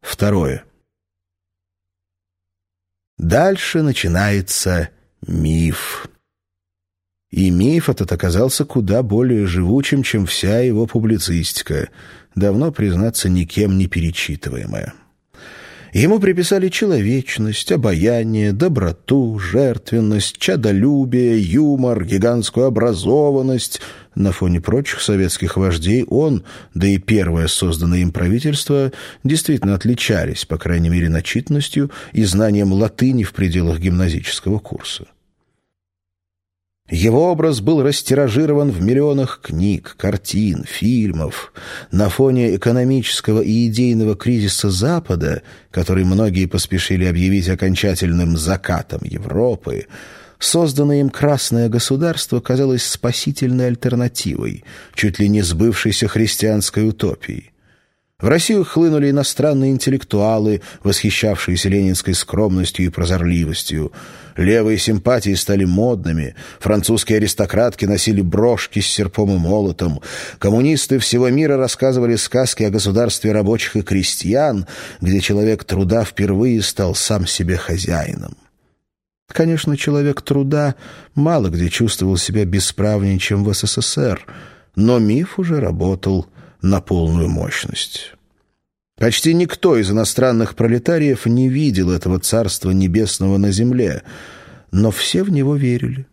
Второе. Дальше начинается миф. И миф этот оказался куда более живучим, чем вся его публицистика, давно, признаться, никем не перечитываемая. Ему приписали человечность, обаяние, доброту, жертвенность, чадолюбие, юмор, гигантскую образованность. На фоне прочих советских вождей он, да и первое созданное им правительство, действительно отличались, по крайней мере, начитанностью и знанием латыни в пределах гимназического курса. Его образ был растиражирован в миллионах книг, картин, фильмов. На фоне экономического и идейного кризиса Запада, который многие поспешили объявить окончательным закатом Европы, созданное им «Красное государство» казалось спасительной альтернативой, чуть ли не сбывшейся христианской утопией. В Россию хлынули иностранные интеллектуалы, восхищавшиеся ленинской скромностью и прозорливостью. Левые симпатии стали модными, французские аристократки носили брошки с серпом и молотом, коммунисты всего мира рассказывали сказки о государстве рабочих и крестьян, где человек труда впервые стал сам себе хозяином. Конечно, человек труда мало где чувствовал себя бесправнее, чем в СССР, но миф уже работал на полную мощность. Почти никто из иностранных пролетариев не видел этого царства небесного на земле, но все в него верили.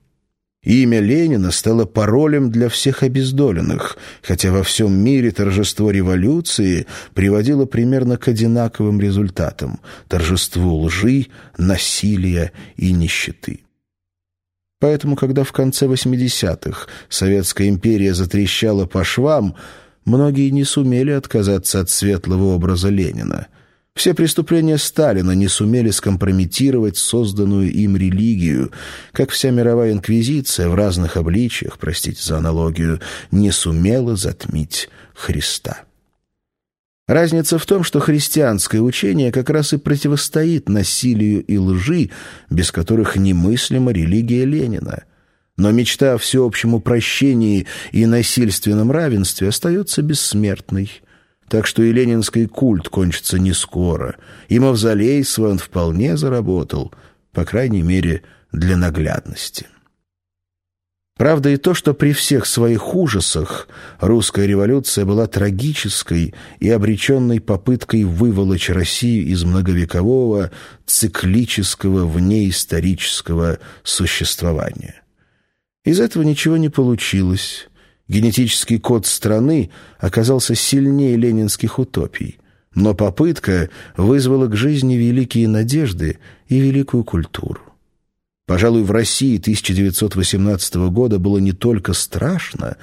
Имя Ленина стало паролем для всех обездоленных, хотя во всем мире торжество революции приводило примерно к одинаковым результатам – торжеству лжи, насилия и нищеты. Поэтому, когда в конце 80-х Советская империя затрещала по швам – многие не сумели отказаться от светлого образа Ленина. Все преступления Сталина не сумели скомпрометировать созданную им религию, как вся мировая инквизиция в разных обличиях, простите за аналогию, не сумела затмить Христа. Разница в том, что христианское учение как раз и противостоит насилию и лжи, без которых немыслима религия Ленина – но мечта о всеобщем упрощении и насильственном равенстве остается бессмертной. Так что и ленинский культ кончится не скоро, и мавзолей свой он вполне заработал, по крайней мере, для наглядности. Правда и то, что при всех своих ужасах русская революция была трагической и обреченной попыткой выволочь Россию из многовекового циклического внеисторического существования. Из этого ничего не получилось. Генетический код страны оказался сильнее ленинских утопий. Но попытка вызвала к жизни великие надежды и великую культуру. Пожалуй, в России 1918 года было не только страшно,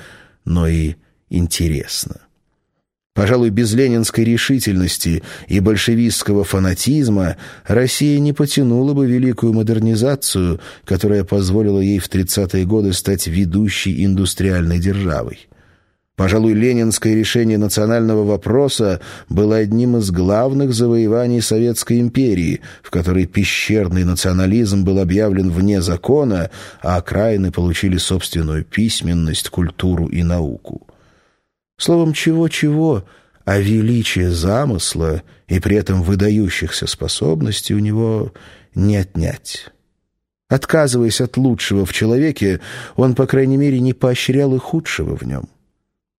но и интересно. Пожалуй, без ленинской решительности и большевистского фанатизма Россия не потянула бы великую модернизацию, которая позволила ей в 30-е годы стать ведущей индустриальной державой. Пожалуй, ленинское решение национального вопроса было одним из главных завоеваний Советской империи, в которой пещерный национализм был объявлен вне закона, а окраины получили собственную письменность, культуру и науку. Словом, чего-чего, а величие замысла и при этом выдающихся способностей у него не отнять. Отказываясь от лучшего в человеке, он, по крайней мере, не поощрял и худшего в нем.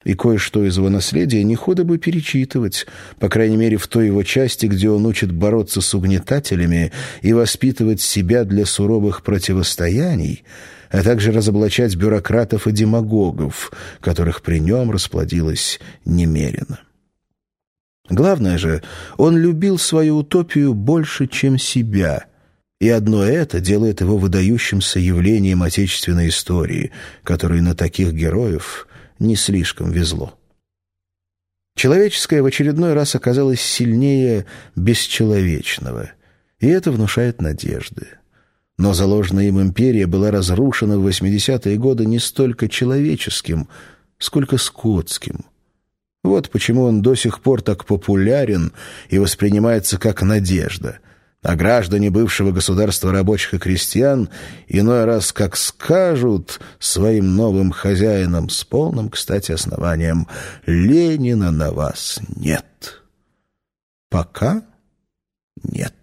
И кое-что из его наследия не худо бы перечитывать, по крайней мере, в той его части, где он учит бороться с угнетателями и воспитывать себя для суровых противостояний — а также разоблачать бюрократов и демагогов, которых при нем расплодилось немерено. Главное же, он любил свою утопию больше, чем себя, и одно это делает его выдающимся явлением отечественной истории, которой на таких героев не слишком везло. Человеческое в очередной раз оказалось сильнее бесчеловечного, и это внушает надежды. Но заложенная им империя была разрушена в 80-е годы не столько человеческим, сколько скотским. Вот почему он до сих пор так популярен и воспринимается как надежда. А граждане бывшего государства рабочих и крестьян иной раз как скажут своим новым хозяинам с полным, кстати, основанием «Ленина на вас нет». Пока нет.